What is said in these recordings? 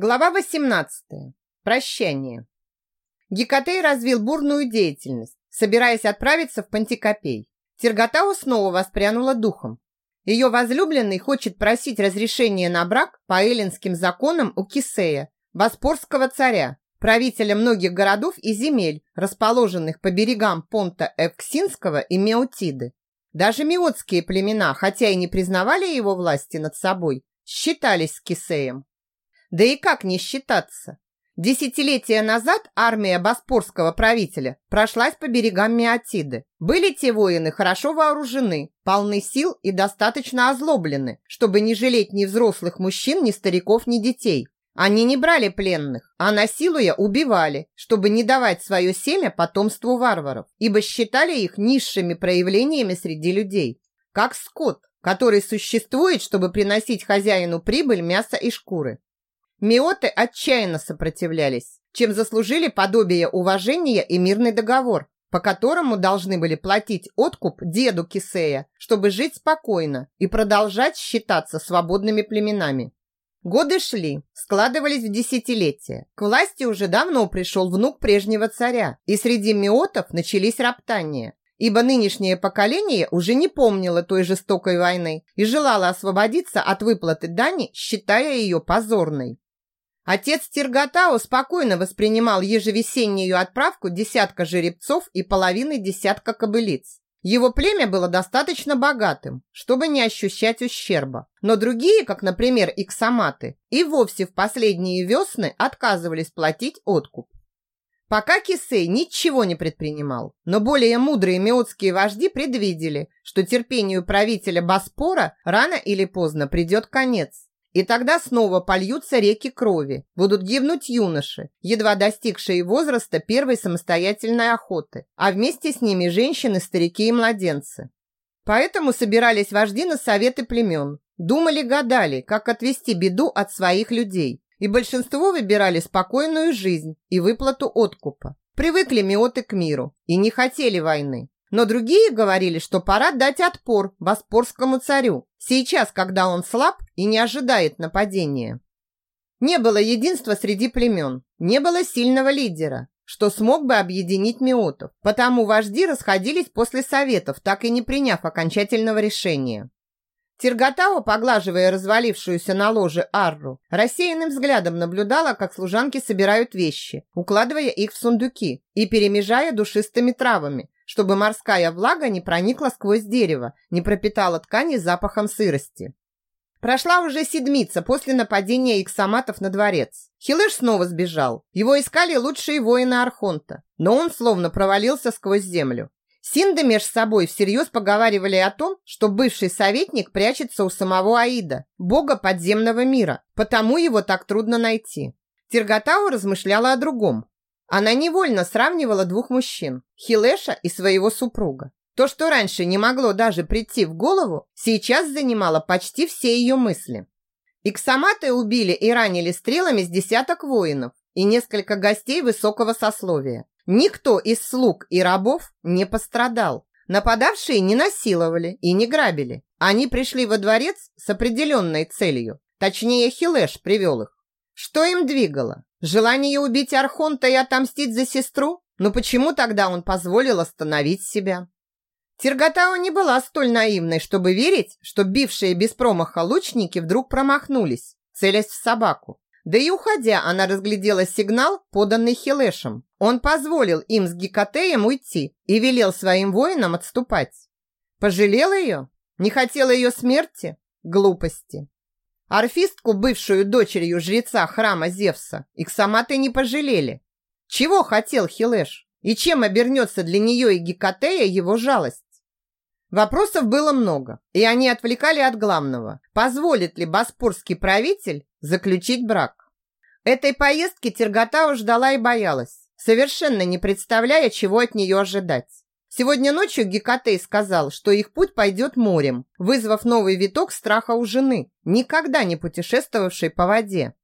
Глава 18. Прощание. Гекатей развил бурную деятельность, собираясь отправиться в Пантикопей. Терготау снова воспрянула духом. Ее возлюбленный хочет просить разрешения на брак по эллинским законам у Кисея, боспорского царя, правителя многих городов и земель, расположенных по берегам Понта Эвксинского и Меотиды. Даже меотские племена, хотя и не признавали его власти над собой, считались с Кисеем. Да и как не считаться? Десятилетия назад армия боспорского правителя прошлась по берегам Меотиды. Были те воины хорошо вооружены, полны сил и достаточно озлоблены, чтобы не жалеть ни взрослых мужчин, ни стариков, ни детей. Они не брали пленных, а насилуя убивали, чтобы не давать свое семя потомству варваров, ибо считали их низшими проявлениями среди людей. Как скот, который существует, чтобы приносить хозяину прибыль, мясо и шкуры. Миоты отчаянно сопротивлялись, чем заслужили подобие уважения и мирный договор, по которому должны были платить откуп деду Кисея, чтобы жить спокойно и продолжать считаться свободными племенами. Годы шли, складывались в десятилетия. К власти уже давно пришел внук прежнего царя, и среди миотов начались роптания, ибо нынешнее поколение уже не помнило той жестокой войны и желало освободиться от выплаты дани, считая ее позорной. Отец Тиргатао спокойно воспринимал ежевесеннюю отправку десятка жеребцов и половины десятка кобылиц. Его племя было достаточно богатым, чтобы не ощущать ущерба. Но другие, как, например, иксаматы, и вовсе в последние весны отказывались платить откуп. Пока Кисей ничего не предпринимал, но более мудрые меотские вожди предвидели, что терпению правителя Боспора рано или поздно придет конец. И тогда снова польются реки крови, будут гибнуть юноши, едва достигшие возраста первой самостоятельной охоты, а вместе с ними женщины, старики и младенцы. Поэтому собирались вожди на советы племен, думали, гадали, как отвести беду от своих людей, и большинство выбирали спокойную жизнь и выплату откупа. Привыкли миоты к миру и не хотели войны. Но другие говорили, что пора дать отпор Боспорскому царю, сейчас, когда он слаб и не ожидает нападения. Не было единства среди племен, не было сильного лидера, что смог бы объединить миотов, потому вожди расходились после советов, так и не приняв окончательного решения. Тиргатао, поглаживая развалившуюся на ложе Арру, рассеянным взглядом наблюдала, как служанки собирают вещи, укладывая их в сундуки и перемежая душистыми травами, чтобы морская влага не проникла сквозь дерево, не пропитала ткани запахом сырости. Прошла уже седмица после нападения иксаматов на дворец. Хилыш снова сбежал. Его искали лучшие воины Архонта, но он словно провалился сквозь землю. Синды меж собой всерьез поговаривали о том, что бывший советник прячется у самого Аида, бога подземного мира, потому его так трудно найти. Тиргатау размышляла о другом. Она невольно сравнивала двух мужчин, Хилеша и своего супруга. То, что раньше не могло даже прийти в голову, сейчас занимало почти все ее мысли. Иксаматы убили и ранили стрелами с десяток воинов и несколько гостей высокого сословия. Никто из слуг и рабов не пострадал. Нападавшие не насиловали и не грабили. Они пришли во дворец с определенной целью. Точнее, Хилеш привел их. Что им двигало? Желание убить Архонта и отомстить за сестру? Но почему тогда он позволил остановить себя? Тиргатау не была столь наивной, чтобы верить, что бившие без промаха лучники вдруг промахнулись, целясь в собаку. Да и уходя, она разглядела сигнал, поданный Хилешем. Он позволил им с Гекатеем уйти и велел своим воинам отступать. Пожалел ее? Не хотел ее смерти? Глупости. Орфистку, бывшую дочерью жреца храма Зевса, иксаматы не пожалели. Чего хотел Хилеш? И чем обернется для нее и Гекатея его жалость? Вопросов было много, и они отвлекали от главного. Позволит ли боспорский правитель заключить брак? Этой поездки Терготау ждала и боялась, совершенно не представляя, чего от нее ожидать. Сегодня ночью Гекатей сказал, что их путь пойдет морем, вызвав новый виток страха у жены, никогда не путешествовавшей по воде.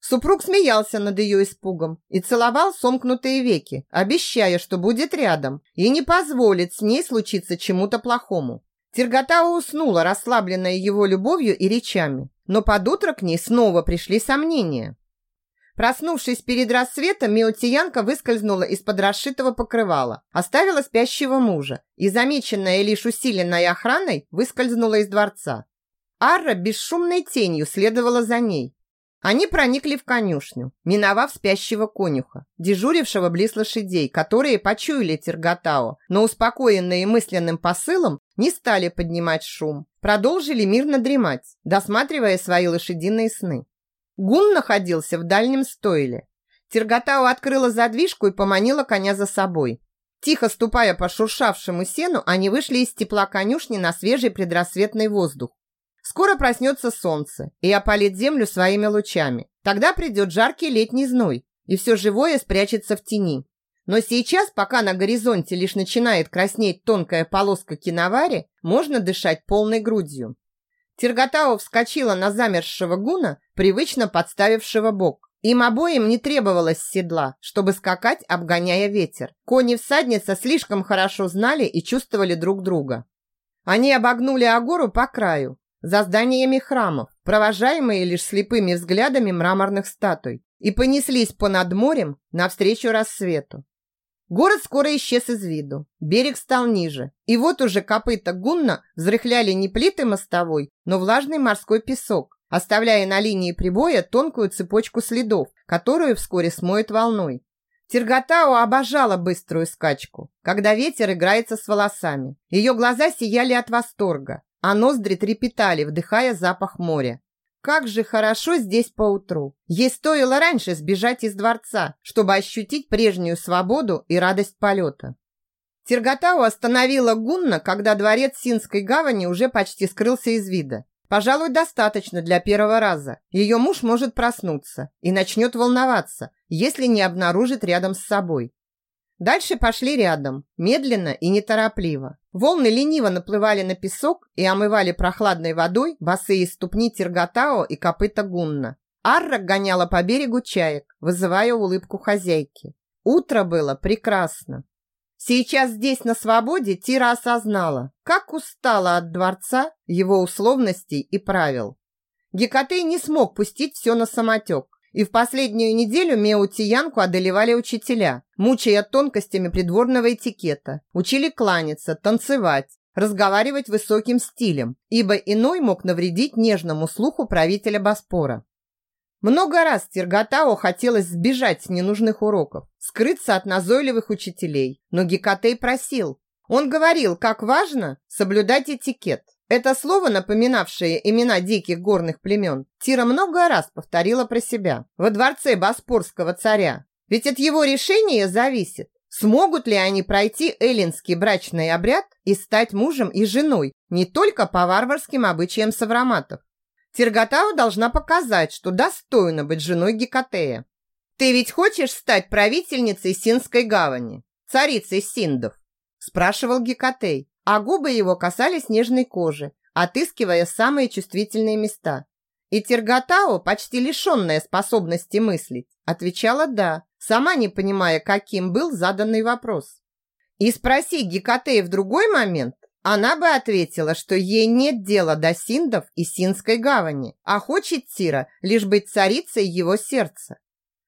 Супруг смеялся над ее испугом и целовал сомкнутые веки, обещая, что будет рядом и не позволит с ней случиться чему-то плохому. Терготау уснула, расслабленная его любовью и речами, но под утро к ней снова пришли сомнения. Проснувшись перед рассветом, Меотиянка выскользнула из-под расшитого покрывала, оставила спящего мужа и, замеченная лишь усиленной охраной, выскользнула из дворца. Арра бесшумной тенью следовала за ней. Они проникли в конюшню, миновав спящего конюха, дежурившего близ лошадей, которые почуяли Терготао, но, успокоенные мысленным посылом, не стали поднимать шум, продолжили мирно дремать, досматривая свои лошадиные сны. Гун находился в дальнем стойле. Терготау открыла задвижку и поманила коня за собой. Тихо ступая по шуршавшему сену, они вышли из тепла конюшни на свежий предрассветный воздух. Скоро проснется солнце и опалит землю своими лучами. Тогда придет жаркий летний зной, и все живое спрячется в тени. Но сейчас, пока на горизонте лишь начинает краснеть тонкая полоска киновари, можно дышать полной грудью. Терготау вскочила на замерзшего гуна, привычно подставившего бок. Им обоим не требовалось седла, чтобы скакать, обгоняя ветер. Кони всадница слишком хорошо знали и чувствовали друг друга. Они обогнули Агору по краю, за зданиями храмов, провожаемые лишь слепыми взглядами мраморных статуй, и понеслись по над морем навстречу рассвету. Город скоро исчез из виду. Берег стал ниже. И вот уже копыта гунна взрыхляли не плиты мостовой, но влажный морской песок, оставляя на линии прибоя тонкую цепочку следов, которую вскоре смоет волной. Терготао обожала быструю скачку, когда ветер играется с волосами. Ее глаза сияли от восторга, а ноздри трепетали, вдыхая запах моря. Как же хорошо здесь поутру. Ей стоило раньше сбежать из дворца, чтобы ощутить прежнюю свободу и радость полета. Терготау остановила Гунна, когда дворец Синской гавани уже почти скрылся из вида. Пожалуй, достаточно для первого раза. Ее муж может проснуться и начнет волноваться, если не обнаружит рядом с собой. Дальше пошли рядом, медленно и неторопливо. Волны лениво наплывали на песок и омывали прохладной водой босые ступни Тиргатао и копыта Гунна. Арра гоняла по берегу чаек, вызывая улыбку хозяйки. Утро было прекрасно. Сейчас здесь, на свободе, Тира осознала, как устала от дворца, его условностей и правил. Гекатей не смог пустить все на самотек. И в последнюю неделю Меутиянку одолевали учителя, мучая тонкостями придворного этикета. Учили кланяться, танцевать, разговаривать высоким стилем, ибо иной мог навредить нежному слуху правителя Боспора. Много раз Терготао хотелось сбежать с ненужных уроков, скрыться от назойливых учителей, но Гекатей просил. Он говорил, как важно соблюдать этикет, это слово, напоминавшее имена диких горных племен, Тира много раз повторила про себя во дворце Боспорского царя. Ведь от его решения зависит, смогут ли они пройти эллинский брачный обряд и стать мужем и женой не только по варварским обычаям савраматов. Тиргатау должна показать, что достойна быть женой Гекатея. «Ты ведь хочешь стать правительницей Синской гавани, царицей Синдов?» спрашивал Гекатей а губы его касались нежной кожи, отыскивая самые чувствительные места. И Терготао, почти лишенная способности мыслить, отвечала «да», сама не понимая, каким был заданный вопрос. И спроси Гекатея в другой момент, она бы ответила, что ей нет дела до Синдов и Синской гавани, а хочет Тира лишь быть царицей его сердца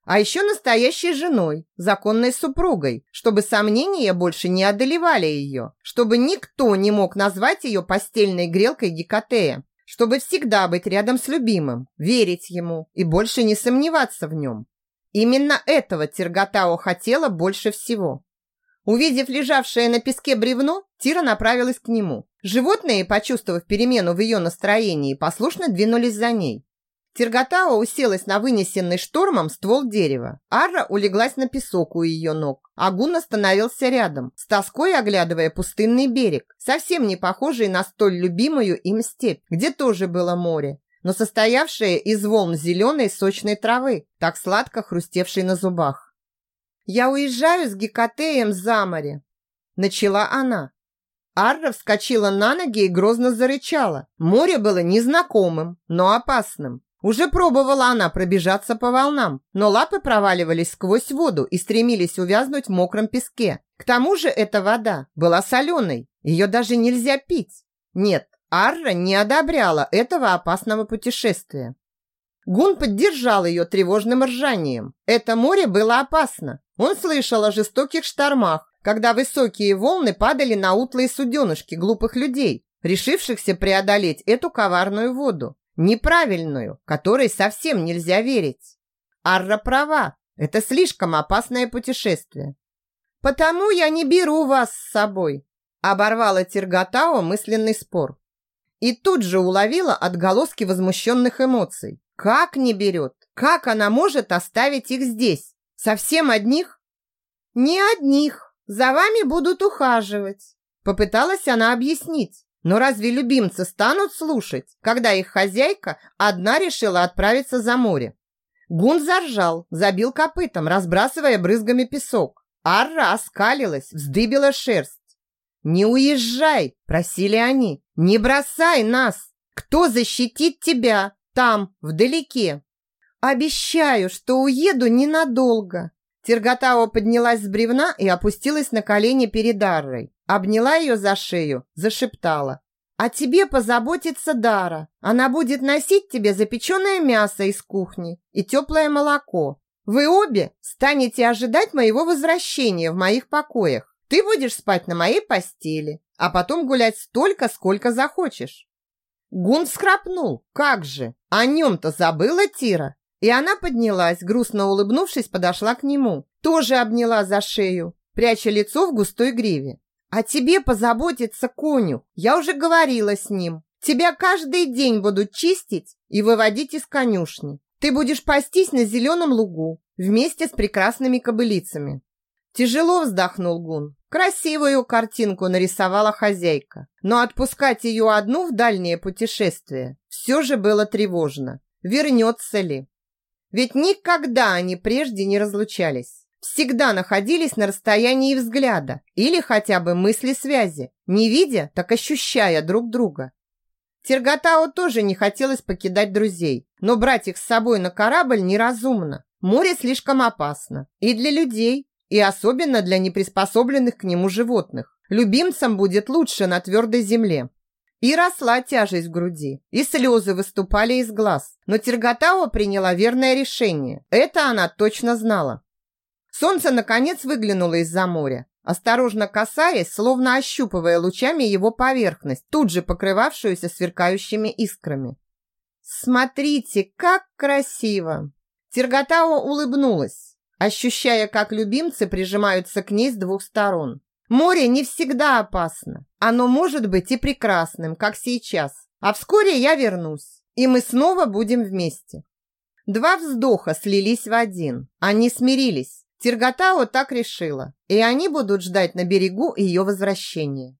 а еще настоящей женой, законной супругой, чтобы сомнения больше не одолевали ее, чтобы никто не мог назвать ее постельной грелкой Гекатея, чтобы всегда быть рядом с любимым, верить ему и больше не сомневаться в нем. Именно этого Терготао хотела больше всего. Увидев лежавшее на песке бревно, Тира направилась к нему. Животные, почувствовав перемену в ее настроении, послушно двинулись за ней. Терготао уселась на вынесенный штормом ствол дерева. Арра улеглась на песок у ее ног. Агун остановился рядом, с тоской оглядывая пустынный берег, совсем не похожий на столь любимую им степь, где тоже было море, но состоявшее из волн зеленой сочной травы, так сладко хрустевшей на зубах. «Я уезжаю с Гекатеем за море», – начала она. Арра вскочила на ноги и грозно зарычала. Море было незнакомым, но опасным. Уже пробовала она пробежаться по волнам, но лапы проваливались сквозь воду и стремились увязнуть в мокром песке. К тому же эта вода была соленой, ее даже нельзя пить. Нет, Арра не одобряла этого опасного путешествия. Гун поддержал ее тревожным ржанием. Это море было опасно. Он слышал о жестоких штормах, когда высокие волны падали на утлые суденышки глупых людей, решившихся преодолеть эту коварную воду, неправильную, которой совсем нельзя верить. Арра права, это слишком опасное путешествие. Потому я не беру вас с собой, оборвала Тиргатао мысленный спор. И тут же уловила отголоски возмущенных эмоций. Как не берет? Как она может оставить их здесь? Совсем одних? Не одних. За вами будут ухаживать. Попыталась она объяснить. Но разве любимцы станут слушать, когда их хозяйка одна решила отправиться за море? Гун заржал, забил копытом, разбрасывая брызгами песок. Арра оскалилась, вздыбила шерсть. «Не уезжай!» – просили они. «Не бросай нас! Кто защитит тебя там, вдалеке?» «Обещаю, что уеду ненадолго!» Терготао поднялась с бревна и опустилась на колени перед Аррой. Обняла ее за шею, зашептала. «О тебе позаботится Дара. Она будет носить тебе запеченное мясо из кухни и теплое молоко. Вы обе станете ожидать моего возвращения в моих покоях. Ты будешь спать на моей постели, а потом гулять столько, сколько захочешь». Гун схрапнул. «Как же? О нем-то забыла Тира?» И она поднялась, грустно улыбнувшись, подошла к нему. Тоже обняла за шею, пряча лицо в густой гриве. «О тебе позаботится коню. Я уже говорила с ним. Тебя каждый день будут чистить и выводить из конюшни. Ты будешь пастись на зеленом лугу вместе с прекрасными кобылицами. Тяжело вздохнул Гун. Красивую картинку нарисовала хозяйка, но отпускать ее одну в дальнее путешествие все же было тревожно. Вернется ли? Ведь никогда они прежде не разлучались. Всегда находились на расстоянии взгляда или хотя бы мысли связи, не видя, так ощущая друг друга. Терготау тоже не хотелось покидать друзей, но брать их с собой на корабль неразумно. Море слишком опасно и для людей, и особенно для неприспособленных к нему животных. Любимцам будет лучше на твердой земле. И росла тяжесть в груди, и слезы выступали из глаз. Но Терготава приняла верное решение. Это она точно знала. Солнце, наконец, выглянуло из-за моря осторожно касаясь, словно ощупывая лучами его поверхность, тут же покрывавшуюся сверкающими искрами. «Смотрите, как красиво!» Терготао улыбнулась, ощущая, как любимцы прижимаются к ней с двух сторон. Море не всегда опасно. Оно может быть и прекрасным, как сейчас. А вскоре я вернусь, и мы снова будем вместе. Два вздоха слились в один. Они смирились. Тиргатао так решила, и они будут ждать на берегу ее возвращения.